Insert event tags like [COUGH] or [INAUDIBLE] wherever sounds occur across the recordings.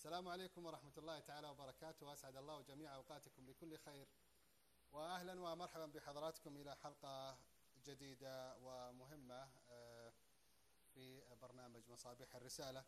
السلام عليكم ورحمة الله تعالى وبركاته وأسعد الله جميع أوقاتكم بكل خير. وأهلا ومرحبا بحضراتكم إلى حلقة جديدة ومهمة آه، في برنامج مصابيح الرسالة.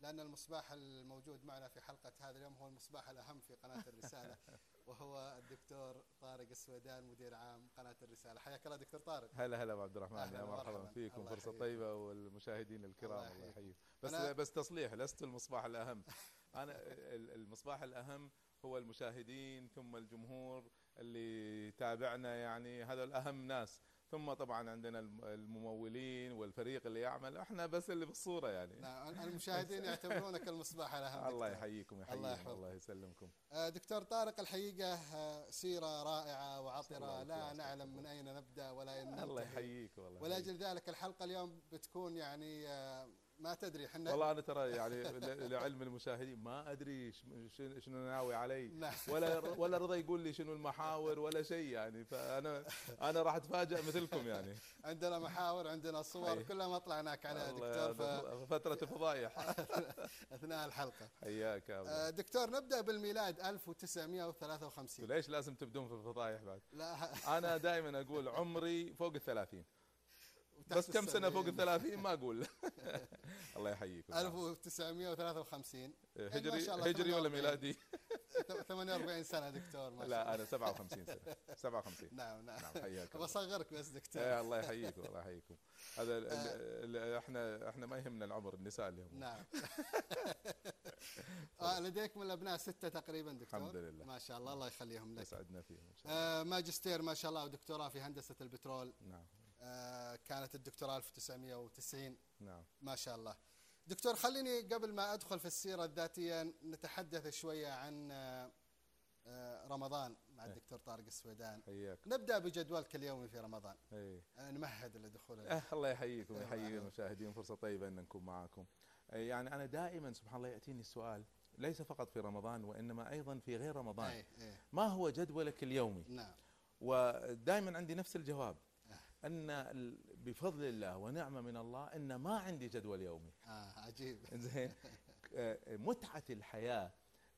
لأن المصباح الموجود معنا في حلقة هذا اليوم هو المصباح الأهم في قناة الرسالة [LAUGHS] وهو الدكتور طارق السويدان مدير عام قناة الرسالة. حياك الله دكتور طارق. هلا هلا عبد الرحمن. أهلاً يا مرحبا ومرحباً. فيكم. يحييك. طيبة والمشاهدين الكرام الله يحييك. بس بس تصليح لست المصباح الأهم. [LAUGHS] أنا ال- المصباح الأهم هو المشاهدين ثم الجمهور اللي يتابعنا يعني هذا الأهم ناس. ثم طبعا عندنا الم- الممولين والفريق اللي يعمل. إحنا بس اللي بالصورة يعني. نعم المشاهدين يعتبرونك المصباح الأهم. [LAUGHS] الله دكتور. يحييكم الله يحييكم يحفظك. الله يسلمكم. آه، دكتور طارق الحقيقة آه، سيرة رائعة وعطرة. الله لا. نعلم من أين نبدأ ولا أين الله يحييك والله. ولأجل ذلك الحلقة اليوم بتكون يعني آه، ما تدري إحنا والله أنا ترى يعني لعلم المشاهدين ما أدري شنو ناوي علي. ولا ولا رضا يقول لي شنو المحاور ولا شيء يعني فأنا [LAUGHS] أنا راح اتفاجئ مثلكم يعني عندنا محاور عندنا صور. كلها ما طلعناك الله دكتور ف- هذا فترة [LAUGHS] فضايح [LAUGHS] أثناء الحلقة حياك. آه، دكتور نبدأ بالميلاد 1953 ليش لازم تبدون في الفضايح بعد؟ لا أنا دائما أقول عمري فوق الثلاثين وتحت بس كم سنة فوق السبعين. الثلاثين؟ ما أقول. [LAUGHS] الله يحييك 1953 يعني ما هجري شاء الله هجري ولا 48. ميلادي؟ 48 سنة دكتور ما شاء لا الله. أنا 57 سنة. [LAUGHS] 57 نعم نعم. نعم حياك الله. بصغرك بس دكتور. إيه الله يحييكم الله يحييكم. هذا ال- ال- ال- إحنا إحنا ما يهمنا العمر النساء اللي هم نعم. [LAUGHS] آه لديك من الأبناء ستة تقريبا دكتور. الحمد لله. ما شاء الله الله يخليهم لك. يسعدنا فيهم إن شاء الله. آه ماجستير ما شاء الله ودكتوراه في هندسة البترول. نعم. آه كانت الدكتوراه 1990 نعم. ما شاء الله. دكتور خليني قبل ما أدخل في السيرة الذاتية نتحدث شوية عن آه، آه، رمضان مع إيه. الدكتور طارق السويدان. حياك. نبدأ بجدولك اليومي في رمضان. آه، نمهد لدخول أه الله يحييكم الله يحيي يحييك. المشاهدين. فرصة طيبة أن نكون معكم أه، يعني أنا دائما سبحان الله يأتيني السؤال ليس فقط في رمضان وإنما أيضا في غير رمضان. اي اي ما هو جدولك اليومي؟ نعم. ودائما عندي نفس الجواب. آه. أن ال- بفضل الله ونعمة من الله أن ما عندي جدول يومي. آه عجيب. [LAUGHS] زين أه، متعة الحياة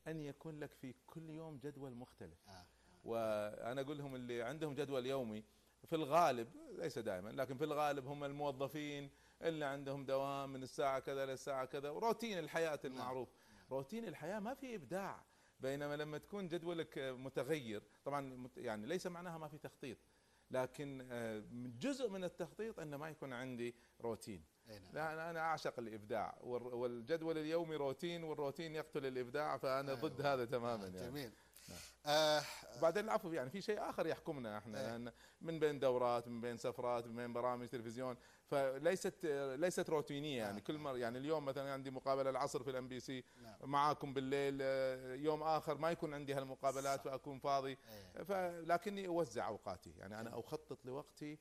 أن يكون لك في كل يوم جدول مختلف. آه. وأنا أقول لهم اللي عندهم جدول يومي في الغالب ليس دائما لكن في الغالب هم الموظفين اللي عندهم دوام من الساعة كذا للساعة كذا وروتين الحياة المعروف. روتين الحياة ما في إبداع بينما لما تكون جدولك متغير طبعا يعني ليس معناها ما في تخطيط. لكن آه، جزء من التخطيط إنه ما يكون عندي روتين نعم لا أنا أعشق الإبداع والجدول اليومي روتين والروتين يقتل الإبداع فأنا ضد أيوة. هذا تماما يعني جميل. آه وبعدين العفو يعني في شيء آخر يحكمنا إحنا إيه. لأن من بين دورات من بين سفرات من بين برامج تلفزيون فليست ليست روتينية يعني نعم. كل مرة يعني اليوم مثلا عندي مقابلة العصر في الإم بي سي نعم. معاكم بالليل آه، يوم آخر ما يكون عندي هالمقابلات صح. فأكون فاضي إيه. فلكني أوزع أوقاتي يعني أنا أخطط لوقتي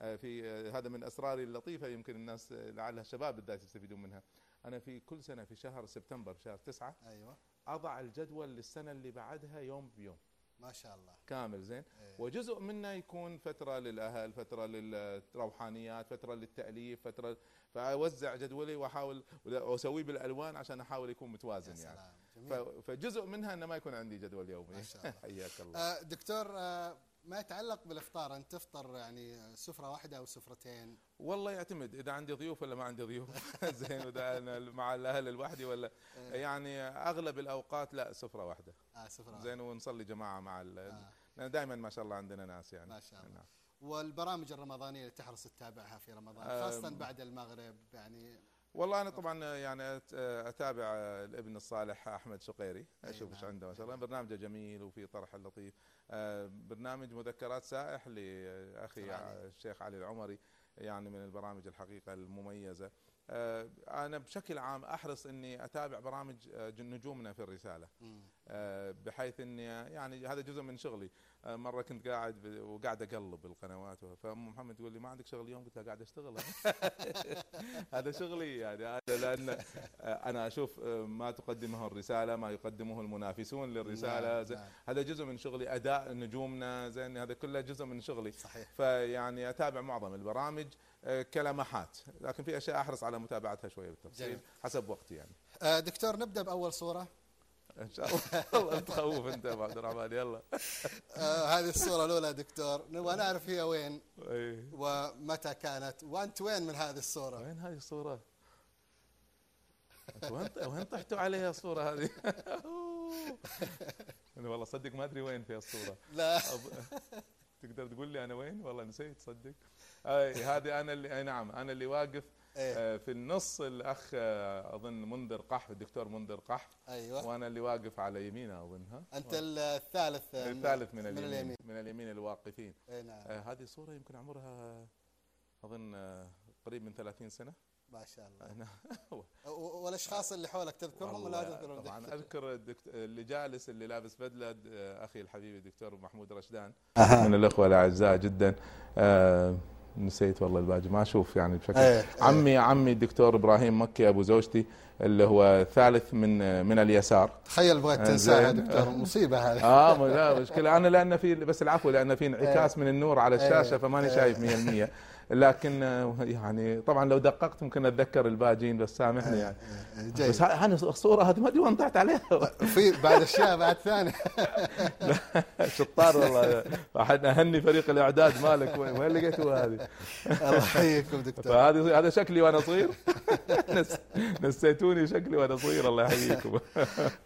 آه، في آه، هذا من أسراري اللطيفة يمكن الناس لعلها الشباب بالذات يستفيدون منها أنا في كل سنة في شهر سبتمبر شهر تسعة أيوه. أضع الجدول للسنة اللي بعدها يوم بيوم. ما شاء الله. كامل زين؟ إيه. وجزء منه يكون فترة للأهل فترة للروحانيات فترة للتأليف فترة فأوزع جدولي وأحاول واسويه بالألوان عشان أحاول يكون يا متوازن يعني. سلام. ف- جميل. فجزء منها انه ما يكون عندي جدول يومي. ما شاء [LAUGHS] الله. حياك الله. آه دكتور آه ما يتعلق بالإفطار انت تفطر يعني سفرة واحدة أو سفرتين والله يعتمد إذا عندي ضيوف ولا ما عندي ضيوف [LAUGHS] زين وإذا أنا مع الأهل لوحدي ولا يعني أغلب الأوقات لا سفرة واحدة آه سفرة واحدة. زين ونصلي جماعة مع ال... آه. لأن دائما ما شاء الله عندنا ناس يعني ما شاء الله. نعم. والبرامج الرمضانية اللي تحرص تتابعها في رمضان. خاصه بعد المغرب يعني والله أنا طبعا يعني أتابع الابن الصالح أحمد شقيري أي أشوف إيش نعم. عنده ما شاء الله برنامجه جميل وفي طرح لطيف آه، برنامج مذكرات سائح لأخي. الشيخ علي العمري يعني من البرامج الحقيقة المميزة أنا بشكل عام أحرص إني أتابع برامج آه، نجومنا في الرسالة. آه، بحيث إني يعني هذا جزء من شغلي. آه، مرة كنت قاعد وقاعد أقلب القنوات فام محمد تقول لي ما عندك شغل اليوم؟ قلت لها قاعد أشتغل [LAUGHS] هذا شغلي يعني. هذا لأن آه، أنا أشوف آه، ما تقدمه الرسالة ما يقدمه المنافسون للرسالة. نعم، نعم. هذا جزء من شغلي. أداء نجومنا زين هذا كله جزء من شغلي. صحيح. فيعني أتابع معظم البرامج. آه، كلمحات لكن في أشياء أحرص على متابعتها شوية بالتفصيل جميل. حسب وقتي يعني آه دكتور نبدأ بأول صورة إن شاء الله [LAUGHS] والله تخوف أنت يا أبو عبد الرحمن يلا آه هذه الصورة الأولى دكتور نبغى نعرف هي وين إيه. ومتى كانت وأنت وين من هذه الصورة وين هذه الصورة؟ أنت وين وين طحتوا عليها الصورة هذه؟ [LAUGHS] أنا والله صدق ما أدري وين في الصورة لا تقدر تقول لي أنا وين؟ والله نسيت صدق. أي. هذه أنا اللي أي نعم أنا اللي واقف إيه. آه، في النص الأخ آه، أظن منذر قح الدكتور منذر قح أيوة. وأنا اللي واقف على يمينه اظنها أنت الثالث من- الثالث من من اليمين. اليمين. من اليمين الواقفين. إيه نعم. آه، هذه صورة يمكن عمرها أظن آه، قريب من 30 سنة. ما شاء الله. أنا [LAUGHS] و- والأشخاص اللي حولك تذكرهم ولا تذكرهم؟ طبعا. أذكر. اللي جالس اللي لابس بدلة آه، أخي الحبيب الدكتور محمود رشدان أها. من الأخوة الأعزاء جدا. آه، نسيت والله الباقي ما أشوف يعني بشكل إيه، إيه. عمي عمي الدكتور إبراهيم مكي أبو زوجتي اللي هو ثالث من من اليسار تخيل بغيت تنساها يا. دكتور مصيبة هذه [LAUGHS] آه لا مشكلة أنا لأن في بس العفو لأن في انعكاس من النور على الشاشة إيه. فماني. شايف 100% [LAUGHS] لكن آه، يعني طبعا لو دققت ممكن أتذكر الباجين بس سامحني يعني. جيد. بس ها- أنا الصورة هذه ما أدري وين طحت عليها. في بعد أشياء بعد ثانية. [LAUGHS] شطار والله. احد أهني فريق الإعداد مالك. وين وين لقيتوا هذه؟ الله يحييكم دكتور. فهذه هذا شكلي وأنا صغير. نس نسيتوني شكلي وأنا صغير. الله يحييكم.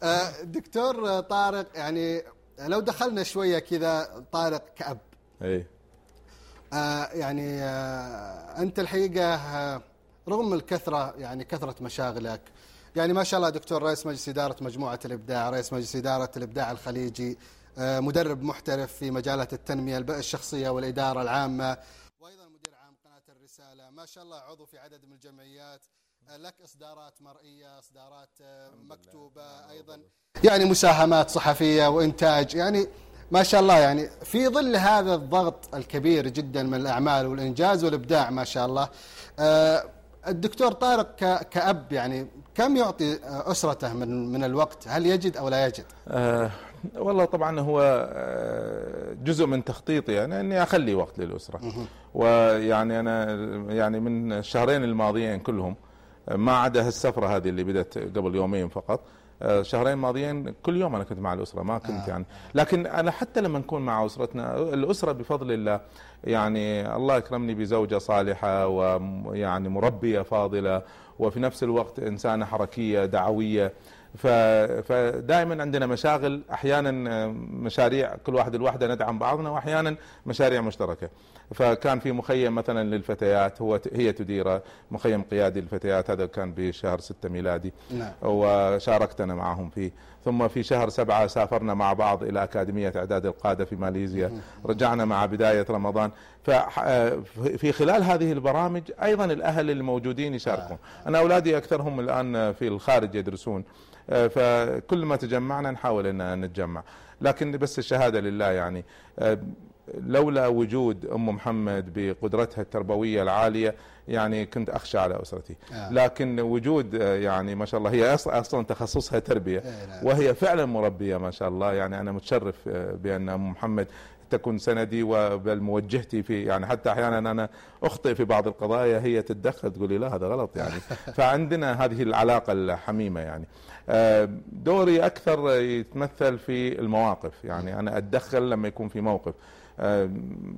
آه، دكتور طارق يعني لو دخلنا شوية كذا طارق كأب. اي آه، يعني آه، أنت الحقيقة آه، رغم الكثرة يعني كثرة مشاغلك يعني ما شاء الله دكتور رئيس مجلس إدارة مجموعة الإبداع رئيس مجلس إدارة الإبداع الخليجي آه، مدرب محترف في مجالات التنمية الب- الشخصية والإدارة العامة وأيضا مدير عام قناة الرسالة. ما شاء الله عضو في عدد من الجمعيات. آه، لك إصدارات مرئية إصدارات آه، مكتوبة أيضا. يعني مساهمات صحفية وإنتاج. يعني ما شاء الله يعني في ظل هذا الضغط الكبير جدا من الأعمال والإنجاز والإبداع ما شاء الله. آه، الدكتور طارق كأب يعني كم يعطي أسرته من من الوقت؟ هل يجد أو لا يجد؟ آه والله طبعا هو آه، جزء من تخطيطي يعني إني أخلي وقت للأسرة. ويعني أنا يعني من الشهرين الماضيين كلهم ما عدا هالسفرة هذه اللي بدأت قبل يومين فقط شهرين ماضيين كل يوم أنا كنت مع الأسرة ما كنت آه. يعني. لكن أنا حتى لما نكون مع أسرتنا الأسرة بفضل الله يعني الله يكرمني بزوجة صالحة ويعني مربية فاضلة وفي نفس الوقت إنسانة حركية دعوية. فدائما عندنا مشاغل أحيانا مشاريع كل واحد الواحده ندعم بعضنا واحيانا مشاريع مشتركة. فكان في مخيم مثلا للفتيات هو هي تديره مخيم قيادي للفتيات هذا كان بشهر 6 ميلادي. نعم. وشاركت أنا معهم فيه. ثم في شهر سبعة سافرنا مع بعض إلى أكاديمية إعداد القادة في ماليزيا. رجعنا مع بداية رمضان. ففي خلال هذه البرامج أيضا الأهل الموجودين يشاركون. أنا أولادي أكثرهم الآن في الخارج يدرسون. آه، فكل ما تجمعنا نحاول أن نتجمع. لكن بس الشهادة لله يعني. آه، لولا وجود أم محمد بقدرتها التربوية العالية يعني كنت أخشى على أسرتي. آه. لكن وجود آه، يعني ما شاء الله هي أصلا تخصصها تربية. نعم. وهي فعلا مربية ما شاء الله. يعني أنا متشرف آه، بأن أم محمد تكون سندي وبل موجهتي في يعني حتى أحيانا أنا أخطئ في بعض القضايا هي تتدخل تقول لي لا هذا غلط يعني. [LAUGHS] فعندنا هذه العلاقة الحميمة يعني. آه، دوري أكثر يتمثل في المواقف. يعني أنا أتدخل لما يكون في موقف. آه،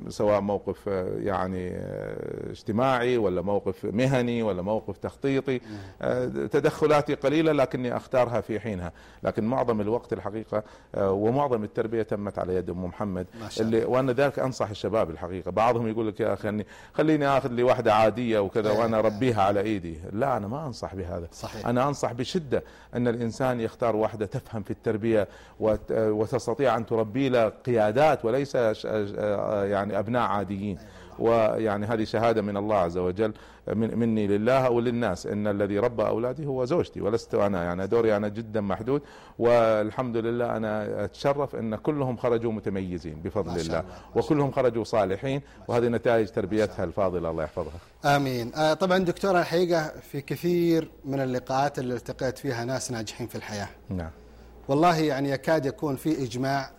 سواء موقف آه، يعني آه، اجتماعي ولا موقف مهني ولا موقف تخطيطي آه، تدخلاتي قليلة لكني أختارها في حينها. لكن معظم الوقت الحقيقة ومعظم التربية تمت على يد أم محمد اللي وأنا ذلك أنصح الشباب الحقيقة. بعضهم يقول لك يا أخي خليني أخذ لي واحدة عادية وكذا إيه. وأنا أربيها على إيدي. لا أنا ما أنصح بهذا. صحيح. أنا أنصح بشدة أن الإنسان يختار واحدة تفهم في التربية وت- وتستطيع أن تربي له قيادات وليس يعني أبناء عاديين. ويعني هذه شهادة من الله عز وجل من مني لله وللناس إن الذي ربى أولادي هو زوجتي ولست أنا. يعني دوري أنا جدا محدود. والحمد لله أنا أتشرف إن كلهم خرجوا متميزين بفضل الله. وكلهم خرجوا صالحين وهذه نتائج تربيتها الفاضلة الله يحفظها. آمين. آه طبعا دكتور الحقيقة في كثير من اللقاءات اللي التقيت فيها ناس ناجحين في الحياة. نعم. والله يعني يكاد يكون في إجماع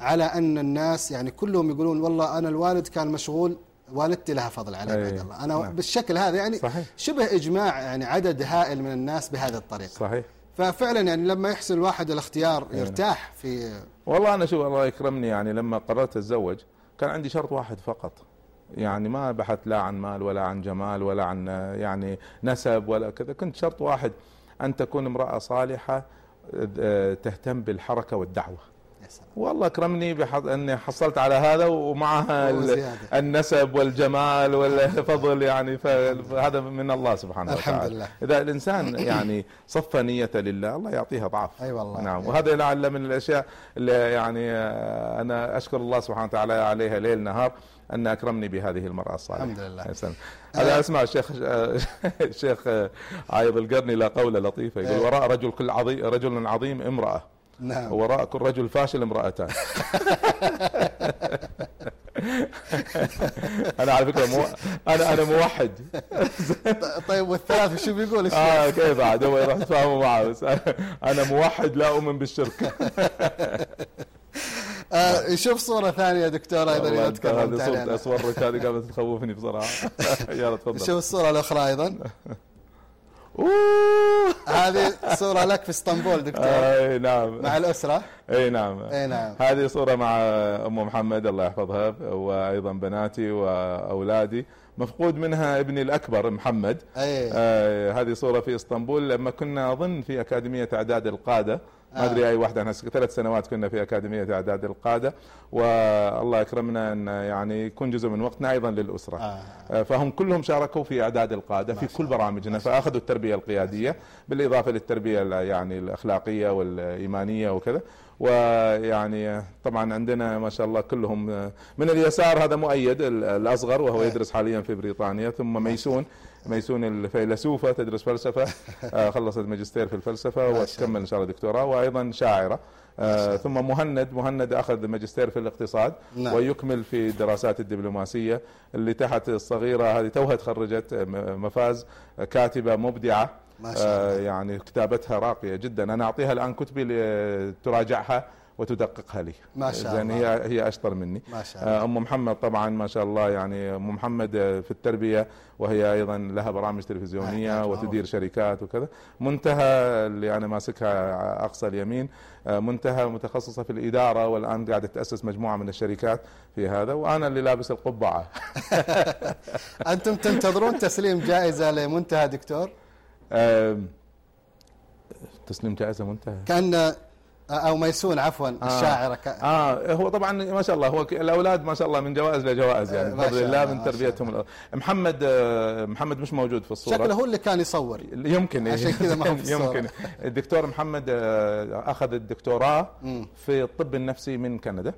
على أن الناس يعني كلهم يقولون والله أنا الوالد كان مشغول والدتي لها فضل علي أي، بعد الله. أنا نعم. بالشكل هذا يعني صحيح. شبه إجماع يعني عدد هائل من الناس بهذه الطريقة صحيح. ففعلا يعني لما يحسن الواحد الاختيار نعم. يرتاح في والله أنا شوف الله يكرمني يعني لما قررت أتزوج كان عندي شرط واحد فقط. يعني ما بحث لا عن مال ولا عن جمال ولا عن يعني نسب ولا كذا. كنت شرط واحد أن تكون امرأة صالحة آه، تهتم بالحركة والدعوة. يا سلام. والله أكرمني بحظ أني حصلت على هذا ومعها. النسب والجمال والفضل يعني فهذا من الله سبحانه الحمد وتعالى لله. إذا الإنسان يعني صفى نيته لله الله يعطيها ضعف أي والله نعم وهذا لعل من الأشياء اللي يعني آه، أنا أشكر الله سبحانه وتعالى عليها ليل نهار أن أكرمني بهذه المرأة الصالحة الحمد لله. يا سلام. هذا أسمع الشيخ [LAUGHS] الشيخ آه، عايض القرني لا قوله لطيفة يقول. وراء رجل كل عظيم رجل عظيم امرأة نعم. وراء كل رجل فاشل امرأتان. [LAUGHS] أنا على فكرة مو... أنا أنا موحد. [LAUGHS] طيب والثالث شو بيقول الشيخ؟ آه كيف عاد هو يروح يتفاهموا معه. بس أنا موحد لا أؤمن بالشرك. [LAUGHS] آه شوف صورة ثانية دكتور أيضا والله إذا أنت تكلمت هذه صورة عليها هذه قامت تخوفني بصراحة. يلا تفضل. شوف الصورة الأخرى أيضا. هذه صورة لك في إسطنبول دكتور. إي نعم. مع الأسرة؟ إي نعم. إي نعم. هذه صورة مع أم محمد الله يحفظها وأيضا بناتي وأولادي. مفقود منها ابني الأكبر محمد. إي. آه هذه صورة في إسطنبول. لما كنا أظن في أكاديمية إعداد القادة ما آه. أدري أي واحدة إحنا ثلاث سنوات كنا في أكاديمية إعداد القادة والله يكرمنا أن يعني يكون جزء من وقتنا أيضا للأسرة آه. آه، فهم كلهم شاركوا في إعداد القادة في كل. برامجنا فأخذوا التربية القيادية بالإضافة للتربية يعني الأخلاقية والإيمانية وكذا ويعني طبعا عندنا ما شاء الله كلهم من اليسار هذا مؤيد ال- الأصغر وهو إيه. يدرس حاليا في بريطانيا ثم ميسون ميسون الفيلسوفه تدرس فلسفة. [LAUGHS] آه، خلصت ماجستير في شاء وتكمل إن شاء الله دكتوراه وأيضا شاعرة. آه، ثم مهند. مهند أخذ ماجستير في الاقتصاد نعم. ويكمل في الدراسات الدبلوماسية اللي تحت الصغيرة. هذه توها تخرجت مفاز كاتبة مبدعة. ما شاء آه، الله يعني كتابتها راقية جدا. أنا أعطيها الآن كتبي لتراجعها. وتدققها لي. ما شاء الله. هي هي أشطر مني. ما شاء الله. آه، أم محمد طبعا ما شاء الله يعني أم محمد آه، في التربية وهي أيضا لها برامج تلفزيونية وتدير شركات وكذا. منتهى اللي أنا ماسكها أقصى اليمين آه، منتهى متخصصة في الإدارة والآن قاعدة تأسس مجموعة من الشركات في هذا وأنا اللي لابس القبعة. [LAUGHS] أنتم تنتظرون تسليم جائزة لمنتهى دكتور؟ تسليم جائزة منتهى. كأن أو ميسون عفوا الشاعرة ك... آه هو طبعا ما شاء الله هو الأولاد ما شاء الله من جوائز لجوائز يعني آه، بفضل الله من تربيتهم محمد آه، محمد مش موجود في الصورة. شكله هو اللي كان يصور. يمكن إيه. عشان كذا ما هو في [LAUGHS] الصورة. يمكن. الدكتور محمد آه، أخذ الدكتوراه. في الطب النفسي من كندا.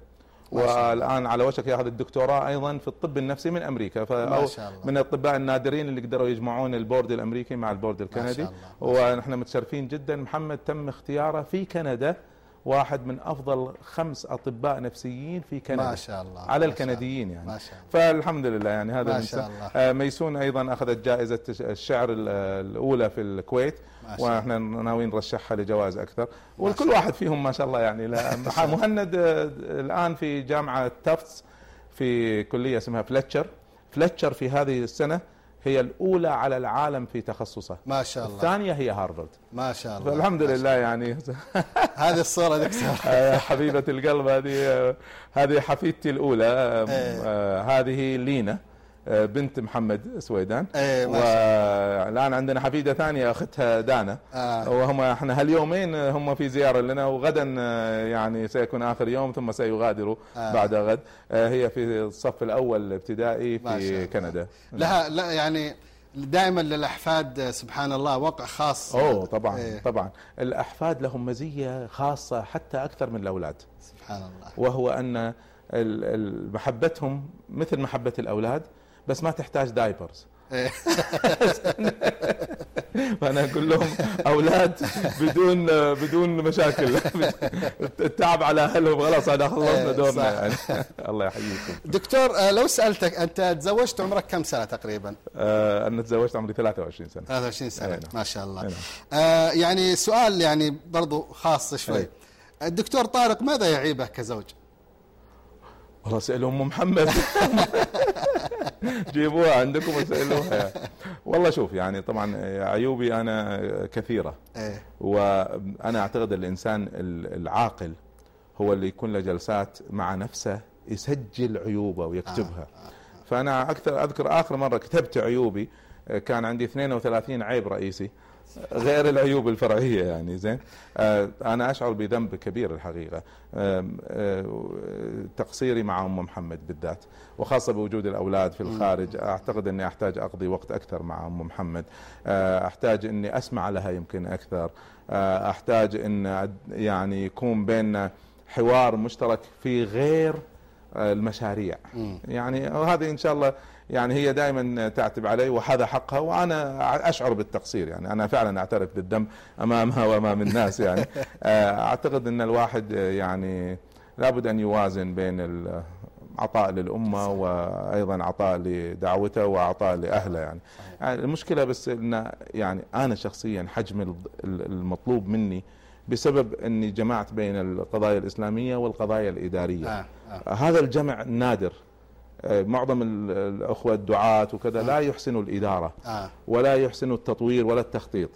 والآن على وشك ياخذ الدكتوراه أيضا في الطب النفسي من أمريكا. فأو. من الأطباء النادرين اللي قدروا يجمعون ال board الأمريكي مع ال board الكندي. ونحن متشرفين جدا. محمد تم اختياره في كندا. واحد من أفضل خمس أطباء نفسيين في كندا. ما شاء الله على الكنديين يعني. ما شاء الله. فالحمد لله يعني هذا ما شاء الله. آه، ميسون أيضا أخذت جائزة الشعر ال- الأولى في الكويت. وإحنا ناويين نرشحها لجوائز أكثر. والكل واحد فيهم ما شاء الله يعني [LAUGHS] مهند آه، الآن في جامعة تافتس في كلية اسمها فلتشر فلتشر في هذه السنة هي الأولى على العالم في تخصصه. ما شاء الله. الثانية هي هارفارد. ما شاء الله. فالحمد لله يعني. الله. هذه الصورة دكتور [LAUGHS] آه، حبيبة القلب هذه آه، هذه حفيدتي الأولى. إيه. آه، هذه لينا. بنت محمد سويدان. شاء والآن عندنا حفيدة ثانية أختها دانا. آه. وهم إحنا هاليومين آه، هم في زيارة لنا وغدا آه، يعني سيكون آخر يوم ثم سيغادروا آه. بعد غد. آه، هي في الصف الأول الابتدائي في. كندا. لها لا يعني دائما للأحفاد سبحان الله وقع خاص. أوه طبعا إيه. طبعا. الأحفاد لهم مزية خاصة حتى أكثر من الأولاد. سبحان الله. وهو أن محبتهم مثل محبة الأولاد بس ما تحتاج دايبرز. [LAUGHS] فأنا أقول لهم أولاد بدون بدون مشاكل التعب على أهلهم خلاص هذا خلصنا إيه، دورنا. يعني [LAUGHS] الله يحييكم دكتور آه، لو سألتك أنت تزوجت عمرك كم سنة تقريبا؟ آه أنا تزوجت عمري 23 سنة 23 سنة إيه، نعم. ما شاء الله إيه، نعم. آه يعني سؤال يعني برضو خاص شوي. الدكتور طارق ماذا يعيبه كزوج؟ والله سألوا أم محمد. [LAUGHS] جيبوها عندكم وسألوها. والله شوف يعني طبعا عيوبي أنا كثيرة. إيه. وأنا أعتقد الإنسان العاقل هو اللي يكون له جلسات مع نفسه يسجل عيوبه ويكتبها. فأنا أكثر أذكر آخر مرة كتبت عيوبي كان عندي 32 عيب رئيسي. غير العيوب الفرعية يعني زين؟ آه، أنا أشعر بذنب كبير الحقيقة. آه، تقصيري مع أم محمد بالذات وخاصة بوجود الأولاد في الخارج. أعتقد إني أحتاج أقضي وقت أكثر مع أم محمد. آه، أحتاج إني أسمع لها يمكن أكثر. أحتاج إن يعني يكون بيننا حوار مشترك في غير المشاريع. يعني وهذه إن شاء الله يعني هي دائما تعتب علي وهذا حقها وأنا أشعر بالتقصير يعني أنا فعلا أعترف بالذنب امامها [LAUGHS] وأمام الناس يعني أعتقد إن الواحد يعني لابد أن يوازن بين عطاء للأمة وأيضا عطاء لدعوته وعطاء لأهله يعني. يعني المشكلة بس إن يعني أنا شخصيا حجم المطلوب مني بسبب إني جمعت بين القضايا الإسلامية والقضايا الإدارية آه آه. هذا الجمع نادر آه، معظم الأخوة الدعاة وكذا آه. لا يحسنوا الإدارة آه. ولا يحسنوا التطوير ولا التخطيط.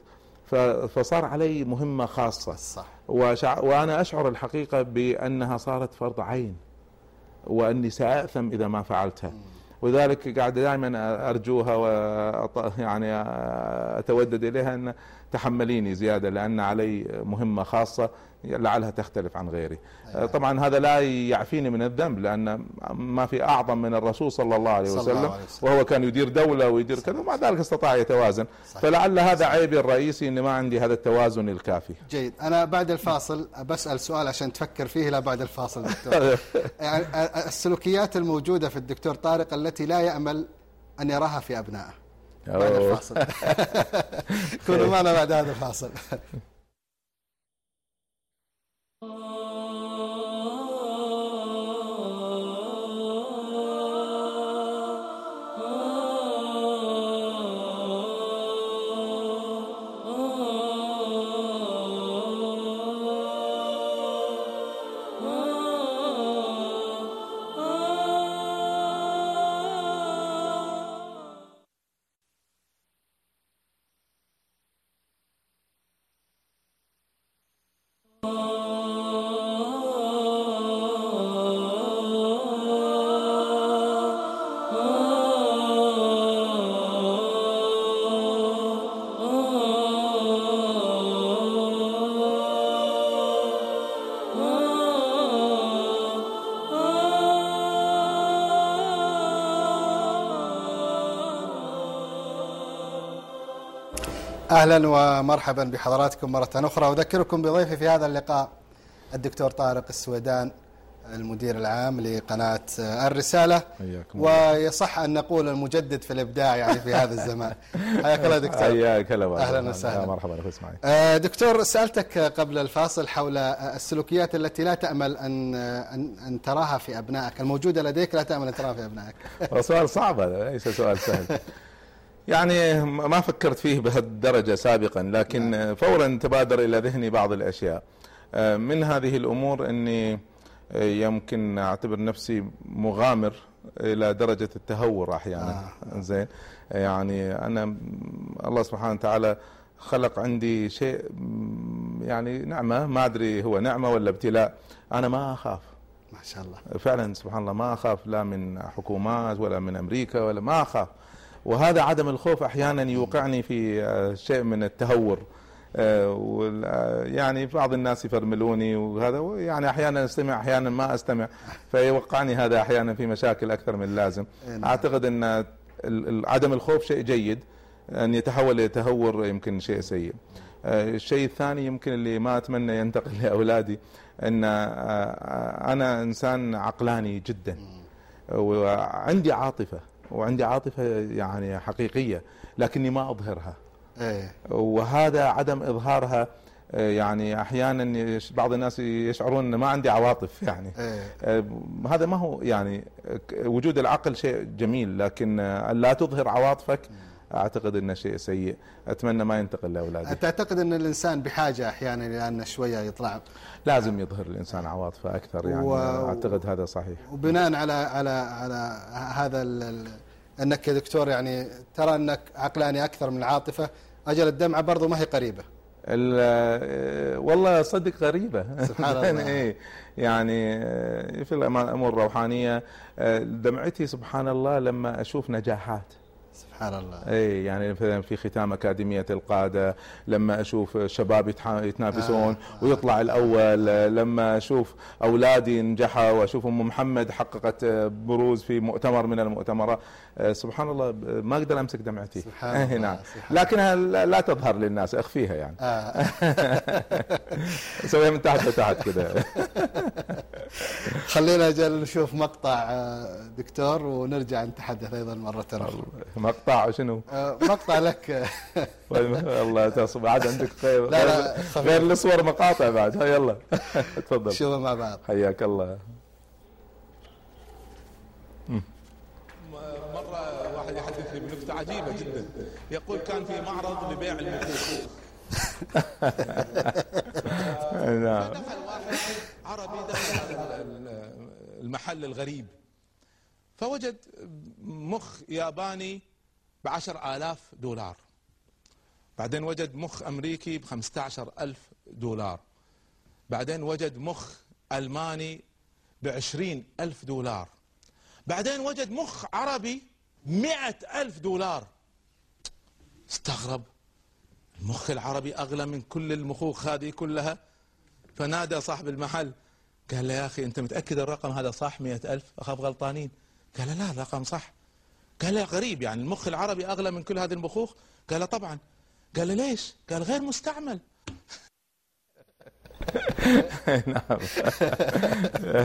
فصار علي مهمة خاصة. صح. وشع... وأنا أشعر الحقيقة بأنها صارت فرض عين وأني سأثم إذا ما فعلتها. ولذلك قاعد دائما أرجوها و يعني أتودد إليها أن تحمليني زيادة لأن علي مهمة خاصة لعلها تختلف عن غيري. أيوة. طبعا هذا لا يعفيني من الذنب لأن ما في أعظم من الرسول صلى الله عليه وسلم, الله عليه وسلم. وهو كان يدير دولة ويدير كذا ومع ذلك استطاع يتوازن. صحيح. فلعل هذا صحيح. عيبي الرئيسي إني ما عندي هذا التوازن الكافي. جيد. أنا بعد الفاصل بسأل سؤال عشان تفكر فيه لا بعد الفاصل دكتور. [LAUGHS] يعني السلوكيات الموجودة في الدكتور طارق التي لا يأمل أن يراها في أبنائه. بعد الفاصل. [LAUGHS] كونوا معنا بعد هذا الفاصل. [LAUGHS] Oh. أهلا ومرحبا بحضراتكم مرة أخرى. أذكركم بضيفي في هذا اللقاء الدكتور طارق السويدان المدير العام لقناة الرسالة. ويصح أن نقول المجدد في الإبداع يعني في هذا الزمان. حياك الله دكتور. حياك الله. أهلا وسهلا. مرحبا أخوي إسماعيل. آه، دكتور سألتك قبل الفاصل حول السلوكيات التي لا تأمل أن أن, أن تراها في أبنائك الموجودة لديك لا تأمل أن تراها في أبنائك. [LAUGHS] سؤال صعب هذا ليس سؤال سهل. [LAUGHS] يعني ما فكرت فيه بهالدرجة سابقا لكن نعم. فورا تبادر إلى ذهني بعض الأشياء. آه، من هذه الأمور أني آه، يمكن أعتبر نفسي مغامر إلى درجة التهور أحيانا. آه. زين. يعني أنا الله سبحانه وتعالى خلق عندي شيء يعني نعمة ما أدري هو نعمة ولا ابتلاء. أنا ما أخاف. ما شاء الله. فعلا سبحان الله ما أخاف. لا من حكومات ولا من أمريكا ولا ما أخاف. وهذا عدم الخوف أحيانا يوقعني في آه، شيء من التهور. آه، آه، يعني بعض الناس يفرملوني وهذا يعني أحيانا أستمع أحيانا ما أستمع فيوقعني هذا أحيانا في مشاكل أكثر من اللازم. إيه، نعم. أعتقد إن عدم الخوف شيء جيد أن يتحول إلى تهور يمكن شيء سيء. الشيء الثاني يمكن اللي ما أتمنى ينتقل [LAUGHS] لاولادي إن أنا إنسان عقلاني جدا وعندي عاطفة. وعندي عاطفة يعني حقيقية لكني ما أظهرها. إيه. وهذا عدم إظهارها يعني أحيانا بعض الناس يشعرون ان ما عندي عواطف يعني. إيه. هذا ما هو يعني وجود العقل شيء جميل لكن لا تظهر عواطفك أعتقد إنه شيء سيء. أتمنى ما ينتقل لاولادي تعتقد إن الإنسان بحاجة أحيانا إلى أن شوية يطلع. لازم يظهر الإنسان عواطفه أكثر يعني. و... أعتقد هذا صحيح. وبناء على على على هذا أنك يا دكتور يعني ترى أنك عقلاني أكثر من العاطفة أجل الدمعة برضو ما هي قريبة. ال- والله صدق غريبة. سبحان [LAUGHS] الله. إيه. يعني في الأمور الروحانية دمعتي سبحان الله لما أشوف نجاحات. سبحان الله. اي يعني مثلا في ختام أكاديمية القادة لما أشوف شباب يتنافسون آه، ويطلع الأول لما أشوف أولادي نجحوا وأشوف أم محمد حققت بروز في مؤتمر من المؤتمرات سبحان الله ما أقدر أمسك دمعتي. سبحان إيه، الله، نعم. لكنها لا تظهر للناس أخفيها يعني. آه. [LAUGHS] اسويها من تحت لتحت كذا [LAUGHS] [LAUGHS] خلينا أجل نشوف مقطع آه، دكتور ونرجع نتحدث أيضا مرة أخرى مقطع شنو؟ آه، مقطع لك. [LAUGHS] الله تصب عاد عندك [LAUGHS] غير لا، لا،. غير الصور مقاطع بعد. يلا. تفضل. نشوفه مع بعض. حياك الله. مرة واحد يحدثني بنكتة عجيبة جدا. يقول كان في معرض لبيع المخوخ نعم. دخل واحد عربي دخل هذا ال- المحل الغريب. فوجد مخ ياباني بعشر آلاف دولار. بعدين وجد مخ أمريكي بخمسة عشر ألف دولار. بعدين وجد مخ ألماني بعشرين ألف دولار. بعدين وجد مخ عربي مئة ألف دولار. استغرب. المخ العربي أغلى من كل المخوخ هذه كلها. فنادى صاحب المحل قال له يا أخي أنت متأكد الرقم هذا صح مئة ألف؟ أخاف غلطانين. قال لا الرقم صح. قال له غريب يعني المخ العربي أغلى من كل هذه المخوخ قال له طبعا. قال له ليش؟ قال غير مستعمل. [LAUGHS] نعم.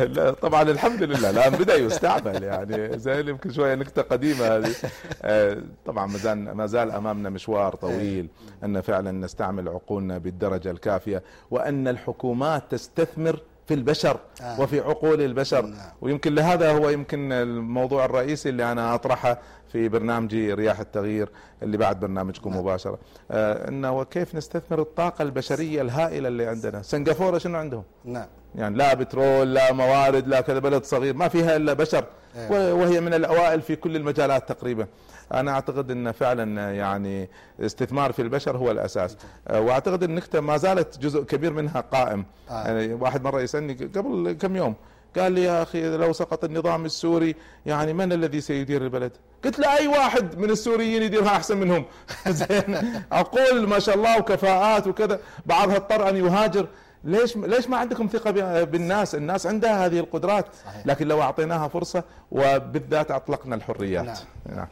[LAUGHS] لا طبعا الحمد لله الآن بدأ يستعمل يعني. زي يمكن شوية نكتة قديمة هذه. آه، طبعا ما زال ما زال أمامنا مشوار طويل أن فعلا نستعمل عقولنا بالدرجة الكافية وأن الحكومات تستثمر في البشر آه. وفي عقول البشر. نعم. ويمكن لهذا هو يمكن الموضوع الرئيسي اللي أنا أطرحه في برنامجي رياح التغيير اللي بعد برنامجكم مباشرة. آه إنه كيف نستثمر الطاقة البشرية الهائلة اللي عندنا؟ سنغافورة شنو عندهم؟ نعم. يعني لا بترول لا موارد لا كذا بلد صغير ما فيها إلا بشر. أيوة. وهي من الأوائل في كل المجالات تقريبا. أنا أعتقد إن فعلا يعني استثمار في البشر هو الأساس. آه، وأعتقد النكته ما زالت جزء كبير منها قائم. آه. يعني واحد مرة يسألني قبل كم يوم قال لي يا أخي لو سقط النظام السوري يعني من الذي سيدير البلد؟ قلت له أي واحد من السوريين يديرها أحسن منهم؟ [LAUGHS] زين. عقول ما شاء الله وكفاءات وكذا. بعضها اضطر أن يهاجر. ليش ليش ما عندكم ثقة بالناس؟ الناس عندها هذه القدرات صحيح. لكن لو أعطيناها فرصة وبالذات أطلقنا الحريات نعم. نعم.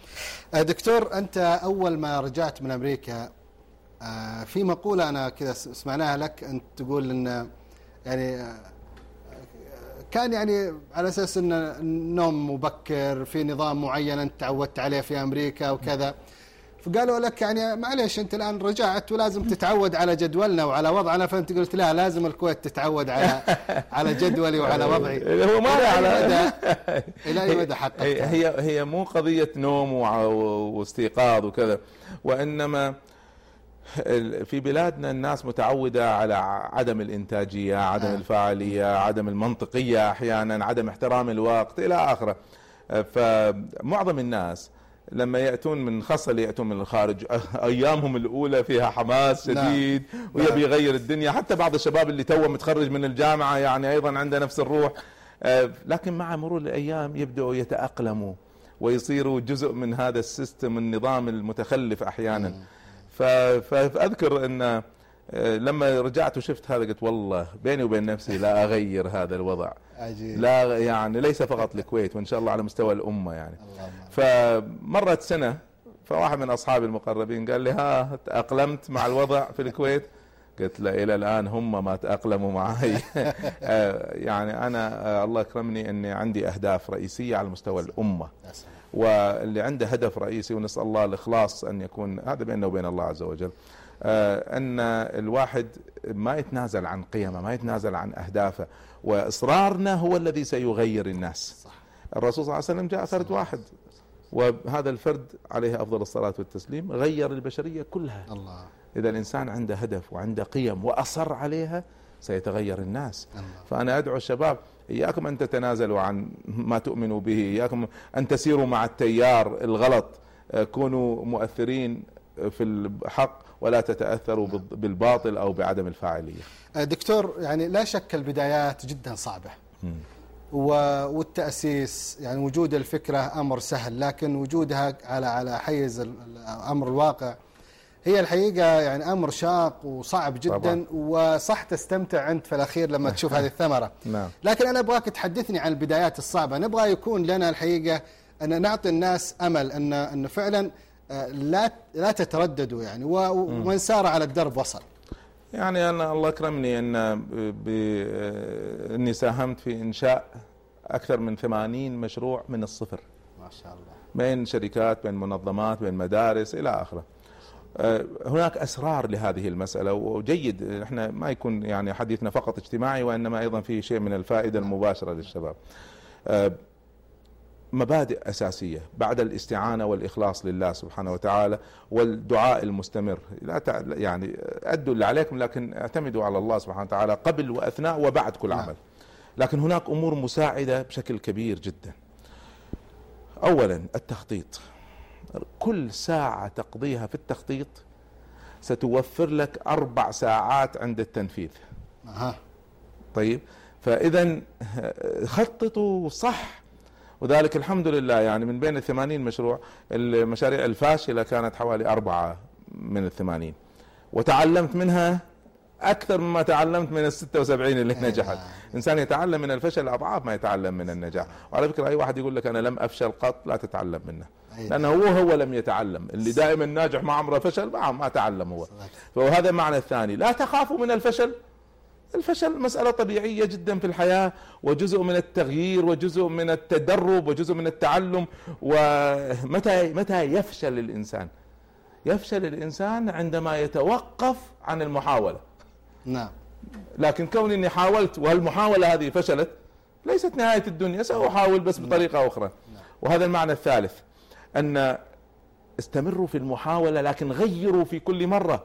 آه، دكتور أنت أول ما رجعت من أمريكا آه، في مقولة أنا كذا سمعناها لك أنت تقول إن يعني آه، كان يعني على أساس إن النوم مبكر في نظام معين أنت تعودت عليه في أمريكا وكذا فقالوا لك يعني معليش أنت الآن رجعت ولازم تتعود على جدولنا وعلى وضعنا فأنت قلت لا لازم الكويت تتعود على [LAUGHS] على جدولي وعلى وضعي هو ما أي على مدى [LAUGHS] إلى أي مدى هي حققت هي هي مو قضية نوم واستيقاظ وكذا وإنما في بلادنا الناس متعودة على عدم الإنتاجية، عدم آه. الفاعلية، عدم المنطقية أحيانا، عدم احترام الوقت إلى آخره. فمعظم الناس لما يأتون من خاصه اللي يأتون من الخارج. أيامهم الأولى فيها حماس نعم. شديد ويبي يغير الدنيا. حتى بعض الشباب اللي توه متخرج من الجامعة يعني أيضا عنده نفس الروح. آه، لكن مع مرور الأيام يبدأوا يتأقلموا ويصيروا جزء من هذا السيستم النظام المتخلف أحيانا. فأذكر أن لما رجعت وشفت هذا قلت والله بيني وبين نفسي لا أغير هذا الوضع. عجيب. لا يعني ليس فقط الكويت وإن شاء الله على مستوى الأمة يعني. فمرت سنة فواحد من أصحابي المقربين قال لي ها تأقلمت مع الوضع في الكويت. قلت له إلى الآن هم ما تأقلموا معي. [LAUGHS] آه، يعني أنا آه، الله اكرمني إني عندي أهداف رئيسية على مستوى الأمة. واللي عنده هدف رئيسي ونسأل الله الإخلاص أن يكون هذا بيننا وبين الله عز وجل. آه، أن الواحد ما يتنازل عن قيمه ما يتنازل عن أهدافه وإصرارنا هو الذي سيغير الناس. الرسول صلى الله عليه وسلم جاء فرد واحد وهذا الفرد عليه أفضل الصلاة والتسليم غير البشرية كلها. الله. إذا الإنسان عنده هدف وعنده قيم وأصر عليها سيتغير الناس. الله. فأنا أدعو الشباب إياكم أن تتنازلوا عن ما تؤمنوا به إياكم أن تسيروا مع التيار الغلط. آه، كونوا مؤثرين في الحق ولا تتأثروا بالض- بالباطل أو بعدم الفاعلية. آه، دكتور يعني لا شك البدايات جدا صعبة. و- والتأسيس يعني وجود الفكرة أمر سهل لكن وجودها على على حيز الأمر الواقع هي الحقيقة يعني أمر شاق وصعب جدا طبعاً. وصح تستمتع أنت في الأخير لما تشوف هذه الثمرة. [LAUGHS] نعم. لكن أنا أبغاك تحدثني عن البدايات الصعبة. نبغى يكون لنا الحقيقة أن نعطي الناس أمل أن أن فعلا لا لا تترددوا يعني. ومن سار على الدرب وصل. يعني أنا الله أكرمني أن ب... أني ساهمت في إنشاء أكثر من 80 مشروع من الصفر. ما شاء الله. بين شركات بين منظمات بين مدارس إلى آخره. آه، هناك أسرار لهذه المسألة وجيد. إحنا ما يكون يعني حديثنا فقط اجتماعي وإنما أيضا فيه شيء من الفائدة المباشرة للشباب. مبادئ أساسية بعد الاستعانة والإخلاص لله سبحانه وتعالى والدعاء المستمر لا. يعني أدوا اللي عليكم لكن اعتمدوا على الله سبحانه وتعالى قبل وأثناء وبعد كل نعم. عمل. لكن هناك أمور مساعدة بشكل كبير جدا. اولا التخطيط كل ساعة تقضيها في التخطيط ستوفر لك أربع ساعات عند التنفيذ طيب فإذا خططوا صح وذلك الحمد لله يعني من بين الثمانين مشروع المشاريع الفاشلة كانت حوالي أربعة من الثمانين. وتعلمت منها أكثر مما تعلمت من الستة وسبعين اللي أي نجحت. إنسان يتعلم من الفشل أضعاف ما يتعلم من النجاح. وعلى فكرة أي واحد يقول لك أنا لم أفشل قط لا تتعلم منه. أي لأنه هو هو لم يتعلم. اللي دائما ناجح ما عمره فشل ما ما تعلم هو. فهذا المعنى الثاني. لا تخافوا من الفشل. الفشل مسألة طبيعية جدا في الحياة وجزء من التغيير وجزء من التدرب وجزء من التعلم ومتى متى يفشل الإنسان؟ يفشل الإنسان عندما يتوقف عن المحاولة. نعم. لكن كوني إني حاولت والمحاولة هذه فشلت ليست نهاية الدنيا سأحاول بس بطريقة أخرى. وهذا المعنى الثالث أن استمروا في المحاولة لكن غيروا في كل مرة.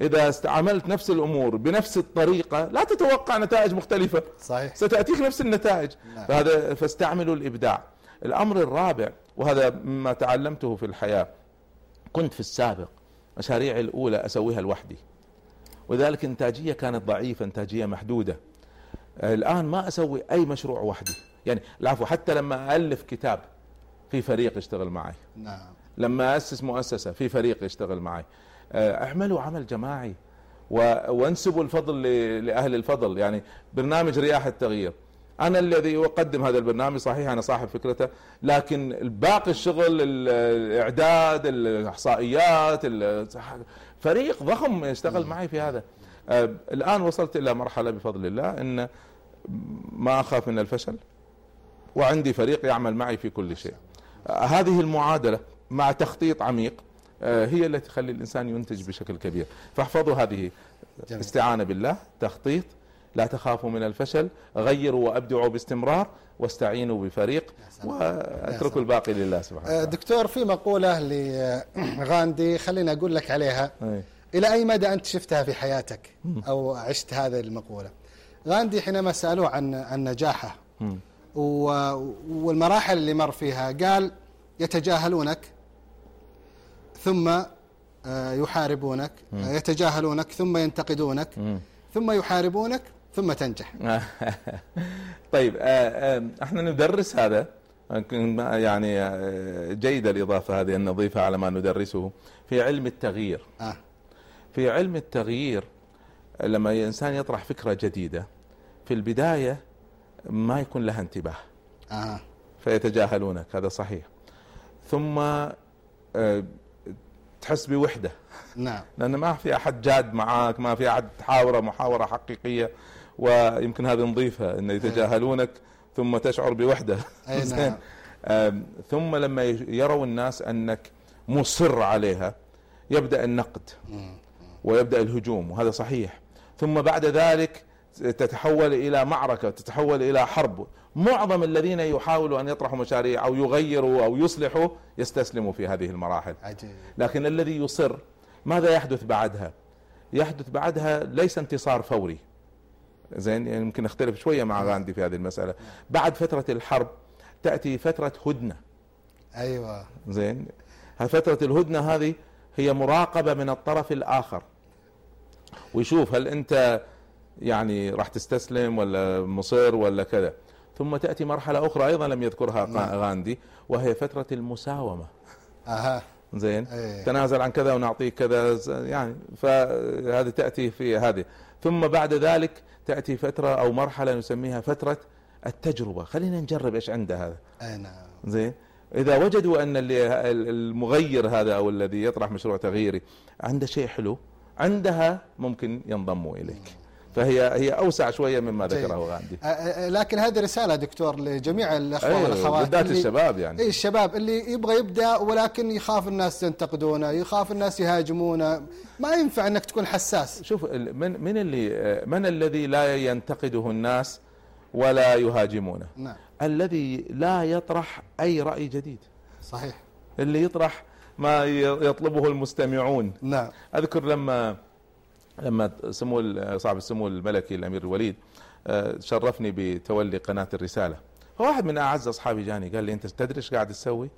إذا استعملت نفس الأمور بنفس الطريقة لا تتوقع نتائج مختلفة. صحيح. ستأتيك نفس النتائج. نعم. فهذا فاستعملوا الإبداع. الأمر الرابع وهذا مما تعلمته في الحياة كنت في السابق مشاريعي الأولى أسويها لوحدي. ولذلك إنتاجية كانت ضعيفة إنتاجية محدودة. الآن ما أسوي أي مشروع وحدي. يعني العفو حتى لما ألف كتاب في فريق يشتغل معي. نعم. لما أسس مؤسسة في فريق يشتغل معي. اعملوا عمل جماعي وانسبوا الفضل لأهل الفضل يعني برنامج رياح التغيير. أنا الذي أقدم هذا البرنامج صحيح أنا صاحب فكرته لكن باقي الشغل ال- الإعداد الإحصائيات ال- فريق ضخم يشتغل معي في هذا. آه، الآن وصلت إلى مرحلة بفضل الله أن ما أخاف من الفشل وعندي فريق يعمل معي في كل شيء. آه، هذه المعادلة مع تخطيط عميق آه، هي التي تخلي الإنسان ينتج بشكل كبير. فاحفظوا هذه جميل. استعانة بالله تخطيط لا تخافوا من الفشل غيروا وأبدعوا باستمرار واستعينوا بفريق. وأتركوا الباقي لله سبحانه آه، وتعالى. دكتور في مقولة لغاندي خليني أقول لك عليها. أي. إلى أي مدى أنت شفتها في حياتك؟ أو عشت هذه المقولة. غاندي حينما سألوه عن عن نجاحه والمراحل اللي مر فيها قال يتجاهلونك ثم آه، يحاربونك آه، يتجاهلونك ثم ينتقدونك. ثم يحاربونك ثم تنجح. [LAUGHS] طيب آه، إحنا ندرس هذا. يعني جيدة الإضافة هذه أن نضيفها على ما ندرسه. في علم التغيير. آه. في علم التغيير لما الإنسان يطرح فكرة جديدة في البداية ما يكون لها انتباه. آه. فيتجاهلونك هذا صحيح. ثم تحس بوحدة. نعم. لأن ما في أحد جاد معاك ما في أحد تحاوره محاورة حقيقية ويمكن هذه نضيفها أن يتجاهلونك ثم تشعر بوحدة. أي. نعم. ثم لما يروا الناس أنك مصر عليها يبدأ النقد مم. ويبدأ الهجوم وهذا صحيح. ثم بعد ذلك تتحول إلى معركة تتحول إلى حرب. معظم الذين يحاولوا أن يطرحوا مشاريع أو يغيروا أو يصلحوا يستسلموا في هذه المراحل. عجيب. لكن الذي يصر ماذا يحدث بعدها؟ يحدث بعدها ليس انتصار فوري. زين يعني يمكن اختلف شوية مع غاندي في هذه المسألة. بعد فترة الحرب تأتي فترة هدنة. أيوه. زين فترة الهدنة هذه هي مراقبة من الطرف الآخر. ويشوف هل أنت يعني راح تستسلم ولا مصر ولا كذا. ثم تأتي مرحلة أخرى أيضا لم يذكرها نعم. غاندي وهي فترة المساومة. أها. زين؟ إيه. تنازل عن كذا ونعطيك كذا يعني فهذه تأتي في هذه. ثم بعد ذلك تأتي فترة أو مرحلة نسميها فترة التجربة. خلينا نجرب إيش عنده هذا. أي نعم. زين؟ إذا وجدوا أن اللي المغير هذا أو الذي يطرح مشروع تغييري عنده شيء حلو عندها ممكن ينضموا إليك. فهي هي أوسع شوية مما جيد. ذكره غاندي. لكن هذه رسالة دكتور لجميع الأخوة أيوة، والأخوات بالذات الشباب يعني. اي الشباب اللي يبغى يبدأ ولكن يخاف الناس ينتقدونه يخاف الناس يهاجمونه. ما ينفع إنك تكون حساس. شوف من من اللي من الذي لا ينتقده الناس ولا يهاجمونه؟ نعم. الذي لا يطرح أي رأي جديد. صحيح. اللي يطرح ما يطلبه المستمعون. نعم. أذكر لما لما سمو صاحب السمو الملكي الأمير الوليد آه، شرفني بتولي قناة الرسالة. فواحد من أعز أصحابي جاني قال لي أنت تدري إيش قاعد تسوي؟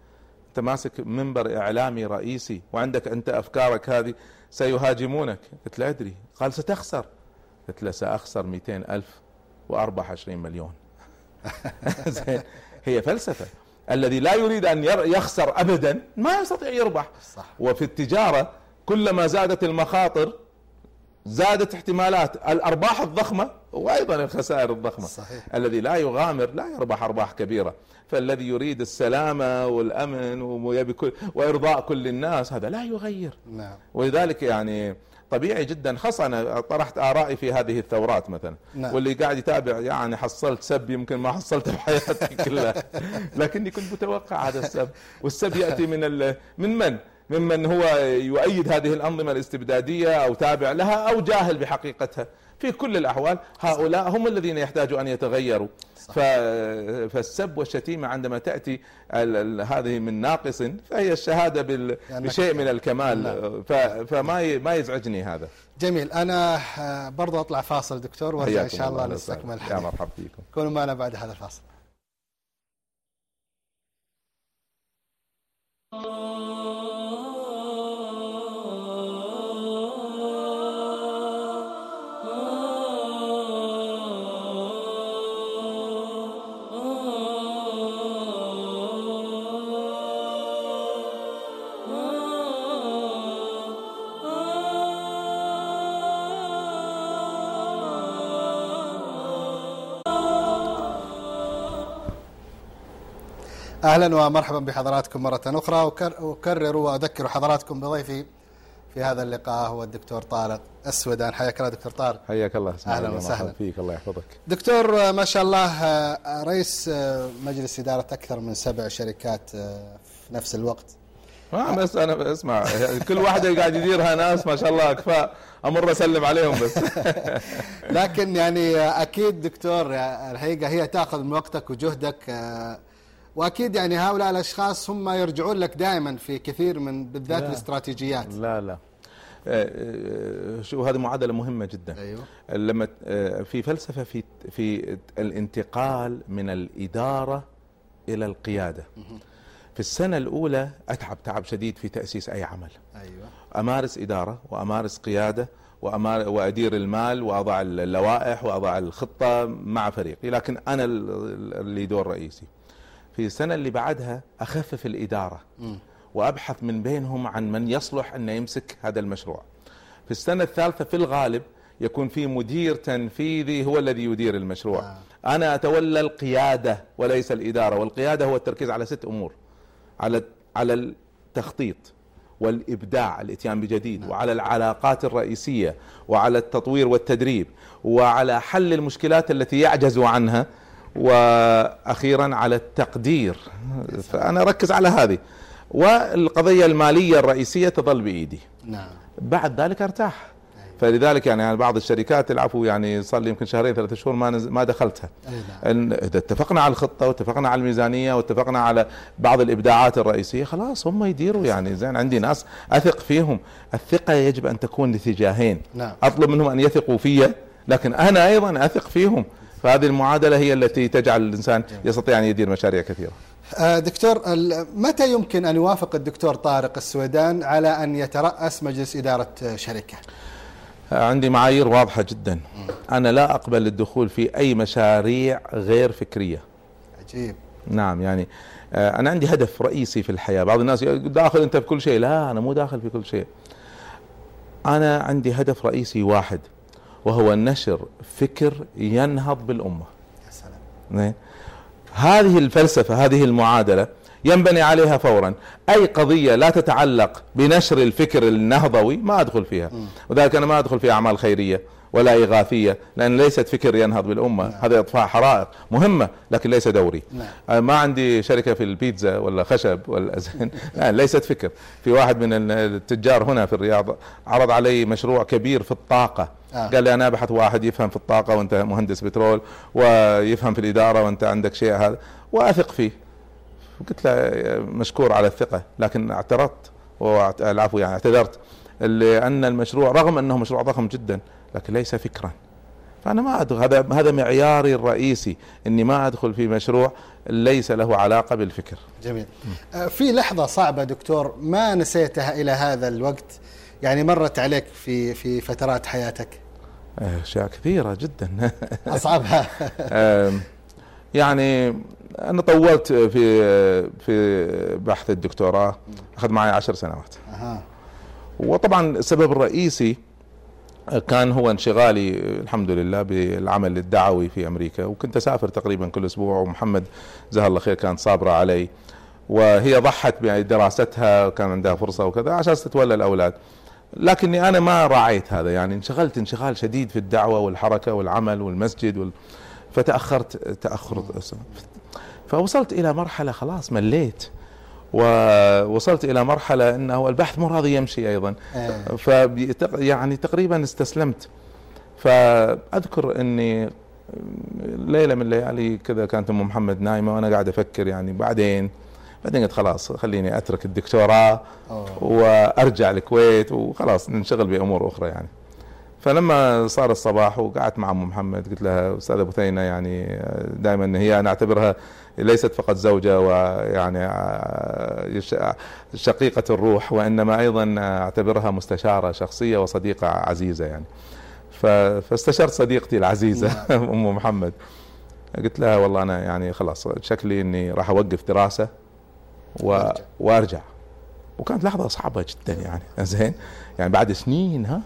أنت ماسك منبر إعلامي رئيسي وعندك أنت أفكارك هذه سيهاجمونك. قلت له أدري. قال ستخسر. قلت له سأخسر 200 ألف واربح 20 مليون. [LAUGHS] زين. هي فلسفة. الذي لا يريد أن يخسر ابدا ما يستطيع يربح. صح. وفي التجارة كلما زادت المخاطر زادت احتمالات الأرباح الضخمة وأيضا الخسائر الضخمة. صحيح. الذي لا يغامر لا يربح أرباح كبيرة. فالذي يريد السلامة والأمن ويبي كل وإرضاء كل الناس هذا لا يغير. نعم. ولذلك يعني طبيعي جدا خاصة أنا طرحت آرائي في هذه الثورات مثلا. نعم. واللي قاعد يتابع يعني حصلت سب يمكن ما حصلته بحياتي كلها. [LAUGHS] لكني كنت متوقع هذا السب. والسب يأتي من ال... من من؟ ممن هو يؤيد هذه الأنظمة الاستبدادية أو تابع لها أو جاهل بحقيقتها في كل الأحوال هؤلاء هم الذين يحتاجوا أن يتغيروا. فالسب والشتيمة عندما تأتي. هذه من ناقص فهي الشهادة بشيء من الكمال نعم. فما. ما يزعجني هذا جميل أنا آه، برضو أطلع فاصل دكتور وارجع حياكم شاء الله. نستكمل يا مرحبا فيكم كونوا معنا بعد هذا الفاصل Oh. أهلا ومرحبا بحضراتكم مرة أخرى أكرر وأذكر حضراتكم بضيفي في هذا اللقاء هو الدكتور طارق السودان حياك الله دكتور طارق. حياك الله. مرحبا وسهلا. فيك. الله يحفظك. دكتور آه، ما شاء الله آه، رئيس آه، مجلس إدارة أكثر من سبع شركات آه، في نفس الوقت. ما بس أنا اسمع كل واحدة قاعد يديرها ناس ما شاء الله كفاء أمر أسلم عليهم بس. [LAUGHS] لكن يعني آه، أكيد دكتور آه، الحقيقة هي تأخذ من وقتك وجهدك آه، وأكيد يعني هؤلاء الأشخاص هم يرجعون لك دائما في كثير من بالذات لا. الاستراتيجيات. لا لا. آه، آه، شو هذه معادلة مهمة جدا. أيوه. لما آه، في فلسفة في في الانتقال من الإدارة إلى القيادة. في السنة الأولى أتعب تعب شديد في تأسيس أي عمل. أيوه. أمارس إدارة وأمارس قيادة وأمار وأدير المال وأضع اللوائح وأضع الخطة مع فريقي لكن أنا ال- اللي دور رئيسي. في السنة اللي بعدها أخفف الإدارة مم. وأبحث من بينهم عن من يصلح انه يمسك هذا المشروع في السنة الثالثة في الغالب يكون في مدير تنفيذي هو الذي يدير المشروع آه. أنا أتولى القيادة وليس الإدارة والقيادة هو التركيز على ست أمور على على التخطيط والإبداع الإتيان بجديد نعم. وعلى العلاقات الرئيسية وعلى التطوير والتدريب وعلى حل المشكلات التي يعجز عنها وأخيرا على التقدير. فأنا أركز على هذه. والقضية المالية الرئيسية تظل بإيدي. نعم. بعد ذلك أرتاح. أيوة. فلذلك يعني, يعني بعض الشركات العفو يعني صار لي يمكن شهرين ثلاثة شهور ما نز... ما دخلتها. نعم. إن إذا اتفقنا على الخطة واتفقنا على الميزانية واتفقنا على بعض الإبداعات الرئيسية خلاص هم يديروا يعني زين عندي ناس أثق فيهم. الثقة يجب أن تكون لاتجاهين نعم. أطلب منهم أن يثقوا في لكن أنا أيضا أثق فيهم. فهذه المعادلة هي التي تجعل الإنسان يستطيع أن يدير مشاريع كثيرة. آه، دكتور متى يمكن أن يوافق الدكتور طارق السويدان على أن يترأس مجلس إدارة آه، شركه؟ عندي معايير واضحة جدا. أنا لا أقبل الدخول في أي مشاريع غير فكرية. عجيب. نعم يعني آه، أنا عندي هدف رئيسي في الحياة. بعض الناس يقول داخل أنت في كل شيء. لا أنا مو داخل في كل شيء. أنا عندي هدف رئيسي واحد. وهو نشر فكر ينهض بالأمة. يا سلام. زين هذه الفلسفة هذه المعادلة ينبني عليها فورا. أي قضية لا تتعلق بنشر الفكر النهضوي ما أدخل فيها. وذلك أنا ما أدخل في أعمال خيرية ولا اغاثيه لأن ليست فكر ينهض بالأمة. هذا إطفاء حرائق مهمة لكن ليس دوري. نعم. آه، ما عندي شركة في البيتزا ولا خشب ولا [LAUGHS] زين. ليست فكر. في واحد من التجار هنا في الرياض عرض علي مشروع كبير في الطاقة. آه. قال لي أنا أبحث واحد يفهم في الطاقة وأنت مهندس بترول ويفهم في الإدارة وأنت عندك شيء هذا وأثق فيه. قلت له مشكور على الثقة لكن اعترضت العفو يعني اعتذرت لأن المشروع رغم أنه مشروع ضخم جدا لكن ليس فكرا. فأنا ما ادخل هذا هذا معياري الرئيسي إني ما أدخل في مشروع ليس له علاقة بالفكر. جميل. آه، في لحظة صعبة دكتور ما نسيتها إلى هذا الوقت؟ يعني مرت عليك في في فترات حياتك؟ أشياء كثيرة جدا. [LAUGHS] أصعبها. آم، يعني أنا طولت في في بحث الدكتوراه أخذ معي عشر سنوات. وطبعا السبب الرئيسي كان هو انشغالي الحمد لله بالعمل الدعوي في أمريكا. وكنت أسافر تقريبا كل أسبوع ومحمد جزاها الله خير كانت صابره علي. وهي ضحت بدراستها وكان عندها فرصة وكذا عشان تتولى الأولاد. لكني أنا ما راعيت هذا يعني انشغلت انشغال شديد في الدعوة والحركة والعمل والمسجد وال... فتأخرت تاخر فوصلت إلى مرحلة خلاص مليت ووصلت إلى مرحلة إنه البحث مو راضي يمشي أيضا آه. ف يعني تقريبا استسلمت فأذكر إني ليلة من الليالي كذا كانت أم محمد نايمة وأنا قاعد أفكر يعني بعدين بعدين قلت خلاص خليني أترك الدكتوراه. وأرجع الكويت وخلاص ننشغل بأمور أخرى يعني. فلما صار الصباح وقعدت مع أم محمد قلت لها أستاذة بثينه يعني دائما هي أنا أعتبرها ليست فقط زوجة ويعني يش- شقيقة الروح وإنما أيضا أعتبرها مستشارة شخصية وصديقة عزيزة يعني. فاستشرت صديقتي العزيزة [LAUGHS] أم محمد. قلت لها والله أنا يعني خلاص شكلي إني راح أوقف دراسة و... وارجع. وارجع. وكانت لحظة صعبة جدا يعني. زين. يعني بعد سنين ها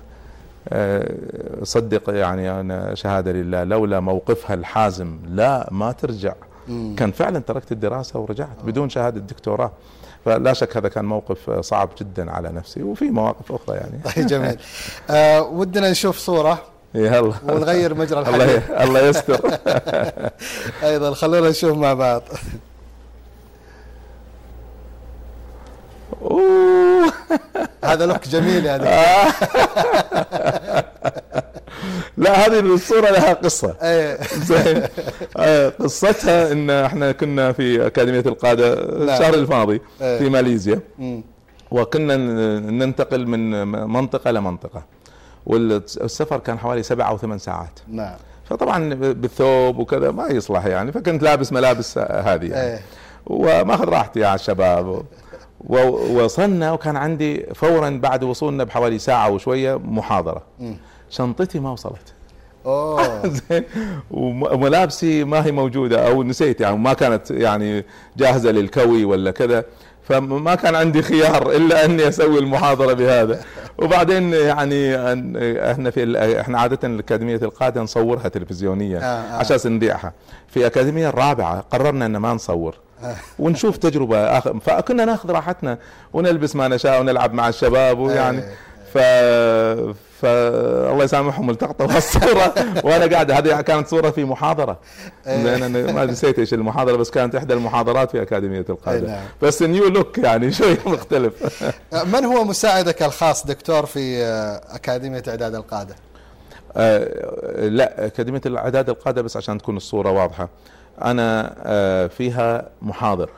آه، صدق يعني أنا شهادة لله لولا موقفها الحازم لا ما ترجع. مم. كان فعلا تركت الدراسة ورجعت بدون شهادة دكتوراه فلا شك هذا كان موقف صعب جدا على نفسي وفي مواقف أخرى يعني. [LAUGHS] طيب جميل. آه ودنا نشوف صورة. يلا ونغير مجرى [LAUGHS] الحديث. الله يستر. [LAUGHS] أيضا خلونا نشوف مع بعض. أوه. هذا لوك جميل دكتور. [LAUGHS] لا هذه الصورة لها قصة. إيه. زين. آه، قصتها إن إحنا كنا في أكاديمية القادة الشهر الماضي إيه. في ماليزيا. وكنا ننتقل من منطقة لمنطقه والسفر كان حوالي سبع أو ثمان ساعات. نعم. فطبعا بالثوب وكذا ما يصلح يعني فكنت لابس ملابس هذه يعني. وماخذ راحتي على الشباب ووصلنا وكان عندي فورا بعد وصولنا بحوالي ساعة وشوية محاضرة. مم. شنطتي ما وصلت. أوه. [LAUGHS] زين. وم- وملابسي ما هي موجودة أو نسيت يعني ما كانت يعني جاهزة للكوي ولا كذا. فما كان عندي خيار إلا أني أسوي المحاضرة بهذا. وبعدين يعني إحنا في إحنا عادة الأكاديمية القاده نصورها تلفزيونيا آه، آه. عشان نذيعها في الاكاديميه الرابعه قررنا إن ما نصور. [LAUGHS] ونشوف تجربة آخر فكنا ناخذ راحتنا ونلبس ما نشاء ونلعب مع الشباب ويعني إيه. ف ف الله يسامحهم التقطوا [LAUGHS] الصورة وأنا قاعد هذه كانت صورة في محاضرة إيه. أنا ما نسيت إيش المحاضرة بس كانت إحدى المحاضرات في أكاديمية إيه القاده نعم. بس نيو لوك يعني [LAUGHS] شوي مختلف من هو مساعدك الخاص دكتور في آه، أكاديمية إعداد القادة؟ آه، لا أكاديمية الإعداد القادة بس عشان تكون الصورة واضحة أنا آه، فيها محاضر.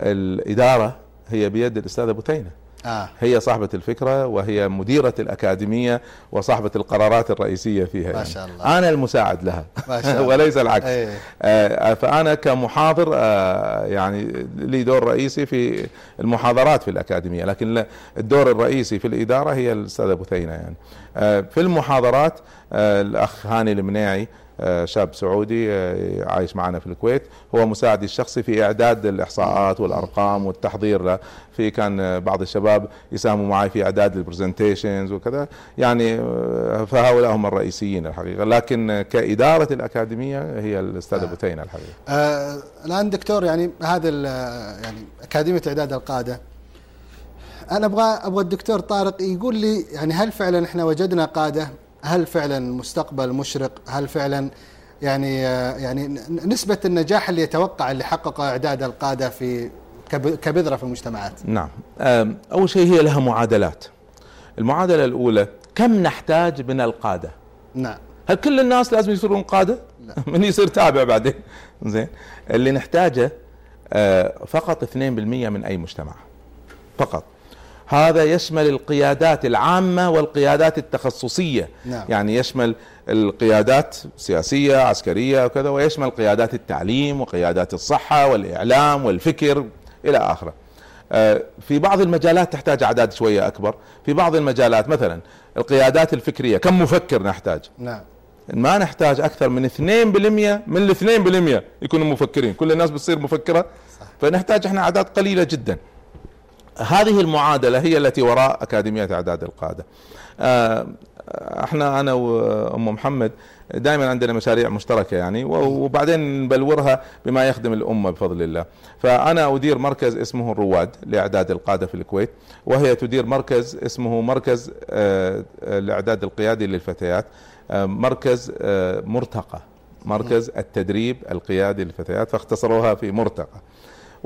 الإدارة هي بيد الاستاذ ابو تينه آه. هي صاحبة الفكرة وهي مديرة الأكاديمية وصاحبة القرارات الرئيسية فيها ما يعني. شاء الله. أنا المساعد لها ما شاء الله. [LAUGHS] وليس العكس إيه. آه، فأنا كمحاضر آه، يعني لي دور رئيسي في المحاضرات في الأكاديمية لكن الدور الرئيسي في الإدارة هي الأستاذة بثينة يعني آه، في المحاضرات آه، الأخ هاني المناعي آه، شاب سعودي آه، عايش معنا في الكويت. هو مساعدي الشخصي في إعداد الإحصاءات والأرقام والتحضير له. في كان بعض الشباب يساهموا معي في إعداد البرزنتيشنز وكذا. يعني فهؤلاء هم الرئيسيين الحقيقة. لكن كإدارة الأكاديمية هي الأستاذة آه. بثينه الحقيقة. آه الآن دكتور يعني هذا يعني أكاديمية إعداد القادة. أنا أبغى أبغى الدكتور طارق يقول لي يعني هل فعلا إحنا وجدنا قادة؟ هل فعلا مستقبل مشرق؟ هل فعلا يعني آه يعني ن- نسبة النجاح اللي يتوقع اللي حققه إعداد القادة في كب- كبذرة في المجتمعات؟ نعم أول شيء هي لها معادلات المعادلة الأولى كم نحتاج من القادة نعم هل كل الناس لازم يصيرون قادة؟ لا. [LAUGHS] من يصير تابع بعدين [LAUGHS] زين اللي نحتاجه آه، فقط 2% من أي مجتمع فقط هذا يشمل القيادات العامة والقيادات التخصصية. نعم. يعني يشمل القيادات سياسية عسكرية وكذا ويشمل قيادات التعليم وقيادات الصحة والإعلام والفكر إلى آخره. آه، في بعض المجالات تحتاج أعداد شوية أكبر. في بعض المجالات مثلا القيادات الفكرية كم مفكر نحتاج؟ نعم. ما نحتاج أكثر من 2% من ال 2% يكونوا مفكرين. كل الناس بتصير مفكرة. صح. فنحتاج إحنا أعداد قليلة جدا. هذه المعادلة هي التي وراء أكاديمية أعداد القادة. آه، إحنا أنا وأم محمد دائما عندنا مشاريع مشتركة يعني وبعدين نبلورها بما يخدم الأمة بفضل الله. فأنا أدير مركز اسمه الرواد لأعداد القادة في الكويت وهي تدير مركز اسمه مركز آه، الإعداد القيادي للفتيات آه، مركز مرتقى مركز التدريب القيادي للفتيات فاختصروها في مرتقى.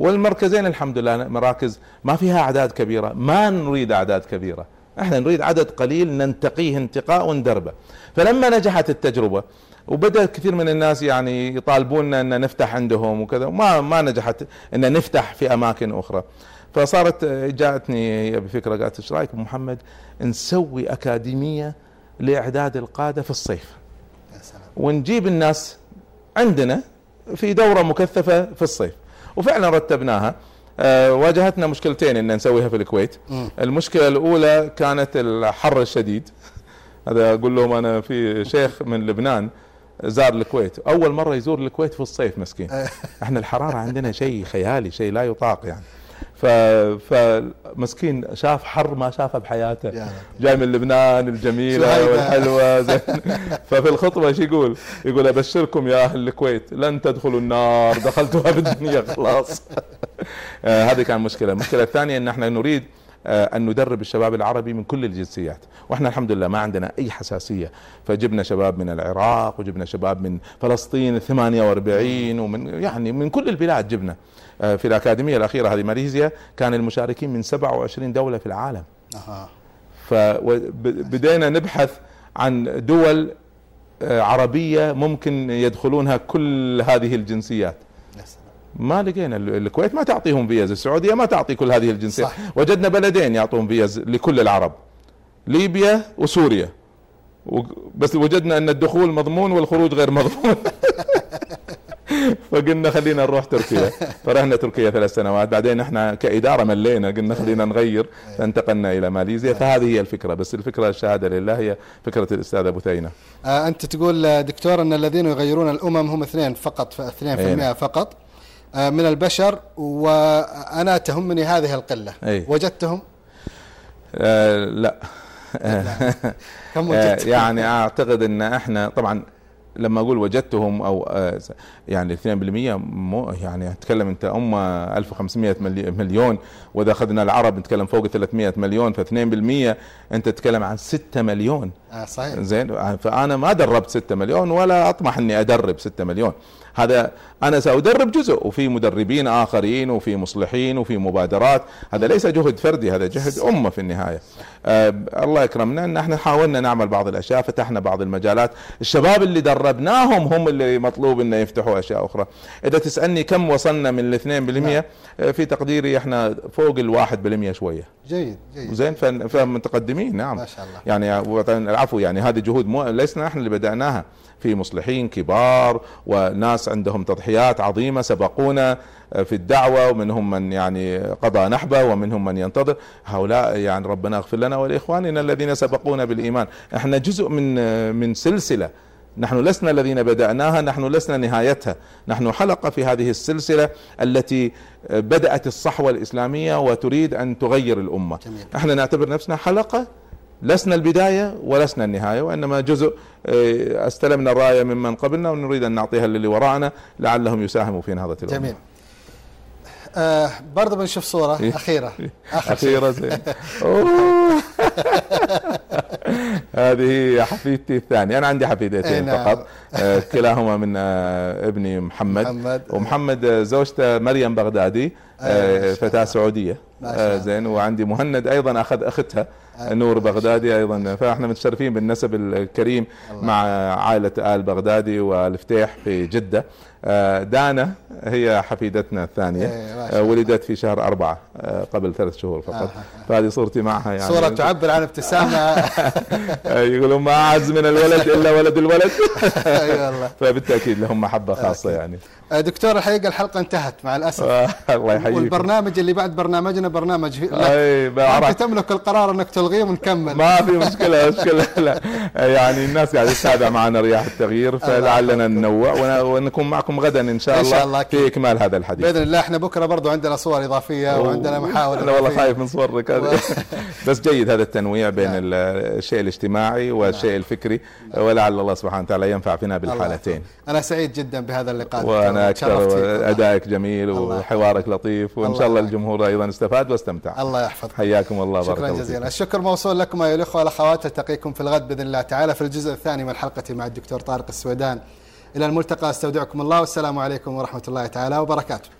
والمركزين الحمد لله مراكز ما فيها أعداد كبيرة ما نريد أعداد كبيرة. إحنا نريد عدد قليل ننتقيه انتقاء وندربه فلما نجحت التجربة وبدأ كثير من الناس يعني يطالبوننا أن نفتح عندهم وكذا وما ما نجحت أن نفتح في أماكن أخرى. فصارت جاءتني بفكرة قالت إيش رأيك محمد نسوي أكاديمية لإعداد القادة في الصيف؟ ونجيب الناس عندنا في دورة مكثفة في الصيف. وفعلا رتبناها. آه، واجهتنا مشكلتين إن نسويها في الكويت. مم. المشكلة الأولى كانت الحر الشديد. هذا أقول لهم أنا في شيخ من لبنان زار الكويت. أول مرة يزور الكويت في الصيف مسكين. إحنا الحرارة عندنا شيء خيالي شيء لا يطاق يعني. فمسكين شاف حر ما شافه بحياته. جاي من لبنان الجميلة شهيدة. والحلوة زين [LAUGHS] ففي الخطبة إيش يقول؟ يقول أبشركم يا أهل الكويت لن تدخلوا النار دخلتوها بالدنيا خلاص [LAUGHS] آه هذه كان مشكلة المشكلة الثانية إن إحنا نريد أن ندرب الشباب العربي من كل الجنسيات. وإحنا الحمد لله ما عندنا أي حساسية. فجبنا شباب من العراق وجبنا شباب من فلسطين 48 ومن يعني من كل البلاد جبنا. آه في الأكاديمية الأخيرة هذه ماليزيا كان المشاركين من 27 دولة في العالم. أها. فبدينا نبحث عن دول آه، عربية ممكن يدخلونها كل هذه الجنسيات. ما لقينا ال- الكويت ما تعطيهم فيز السعودية ما تعطي كل هذه الجنسيات صح. وجدنا بلدين يعطون فيز لكل العرب ليبيا وسوريا. بس وجدنا أن الدخول مضمون والخروج غير مضمون. [LAUGHS] فقلنا خلينا نروح تركيا. فرحنا تركيا ثلاث سنوات. بعدين إحنا كإدارة ملينا قلنا خلينا نغير. فانتقلنا إلى ماليزيا. فهذه هي الفكرة. بس الفكرة الشهادة لله هي فكرة الأستاذ بثينة آه أنت تقول آه، دكتور أن الذين يغيرون الأمم هم اثنين فقط ف- 2% أي. نعم. فقط. من البشر وأنا تهمني هذه القلة. أي. وجدتهم؟ آه لا. [LAUGHS] كم آه، وجدتهم؟ يعني أعتقد إن إحنا طبعا لما أقول وجدتهم أو آه، يعني 2% مو يعني أتكلم أنت أمة 1500 ملي- مليون وإذا أخذنا العرب نتكلم فوق 300 مليون ف 2% أنت تتكلم عن 6 مليون. آه صحيح. زين فأنا ما دربت 6 مليون ولا أطمح إني أدرب 6 مليون. هذا أنا سأدرب جزء وفي مدربين آخرين وفي مصلحين وفي مبادرات. هذا ليس جهد فردي هذا جهد أمة في النهاية. آه الله يكرمنا ان إحنا حاولنا نعمل بعض الأشياء فتحنا بعض المجالات. الشباب اللي دربناهم هم اللي مطلوب إنه يفتحوا أشياء أخرى. إذا تسألني كم وصلنا من الاثنين 2% آه، في تقديري إحنا فوق الواحد بالمية شوية. جيد جيد. زين فمتقدمين نعم. ما شاء الله. يعني العفو يعني هذه جهود مو لسنا إحنا اللي بدأناها. في مصلحين كبار وناس عندهم تضحيات عظيمة سبقونا في الدعوة ومنهم من يعني قضى نحبه ومنهم من ينتظر. هؤلاء يعني ربنا اغفر لنا ولإخواننا الذين سبقونا بالإيمان. إحنا جزء من من سلسلة. نحن لسنا الذين بدأناها نحن لسنا نهايتها. نحن حلقة في هذه السلسلة التي بدأت الصحوة الإسلامية وتريد أن تغير الأمة. جميل. إحنا نعتبر نفسنا حلقة لسنا البداية ولسنا النهاية وإنما جزء آه، استلمنا الراية ممن قبلنا ونريد أن نعطيها للي وراءنا لعلهم يساهموا في نهضة الأمة جميل آه برضه بنشوف صورة إيه. أخيرة آخر شيء. أخيرا زين. [LAUGHS] [LAUGHS] هذه حفيدتي الثانية أنا عندي إيه حفيدتين نعم. فقط آه، كلاهما من آه، ابني محمد محمد. ومحمد زوجته مريم بغدادي أيوة، فتاة سعودية. زين وعندي مهند أيضا أخذ أختها نور بغدادي أيضا فإحنا متشرفين بالنسب الكريم. مع عائلة آل بغدادي والفتيح في جدة آه، دانا هي حفيدتنا الثانية. إيه، آه،. ولدت في شهر أربعة آه، قبل ثلاث شهور فقط. آه. فهذه صورتي معها يعني. صورة تعبر عن ابتسامة. [LAUGHS] آه، يقولون ما أعز من الولد [LAUGHS] إلا ولد الولد. [LAUGHS] فبالتأكيد لهم محبة خاصة. يعني. آه، دكتور الحقيقة الحلقة انتهت مع الأسف. آه، الله يحييك. والبرنامج اللي بعد برنامجنا برنامج بعرف. تملك القرار إنك تلغيه ونكمل. ما في مشكلة مشكلة لا. يعني الناس قاعدة تتابع معنا رياح التغيير فلعلنا ننوع ون- ونكون معكم غدا إن شاء إن الله, شاء الله أكيد. في إكمال هذا الحديث. بإذن الله إحنا بكرة برضو عندنا صور إضافية وعندنا محاور أنا والله. خايف من صورك هذه. [LAUGHS] بس جيد هذا التنويع بين نعم. ال- الشيء الاجتماعي والشيء الفكري. ولعل الله سبحانه وتعالى ينفع فينا الله بالحالتين. أنا سعيد جدا بهذا اللقاء. وأنا أكثر. أدائك جميل الله وحوارك لطيف. وإن الله شاء الله. الجمهور أيضا استفاد واستمتع. الله يحفظك. حياكم الله. بارك شكرا الله جزيلا. الشكر موصول لكم أيها الإخوة والأخوات. ألتقيكم في الغد بإذن الله تعالى في الجزء الثاني من الحلقة مع الدكتور طارق السويدان. إلى الملتقى. أستودعكم الله. والسلام عليكم ورحمة الله تعالى وبركاته.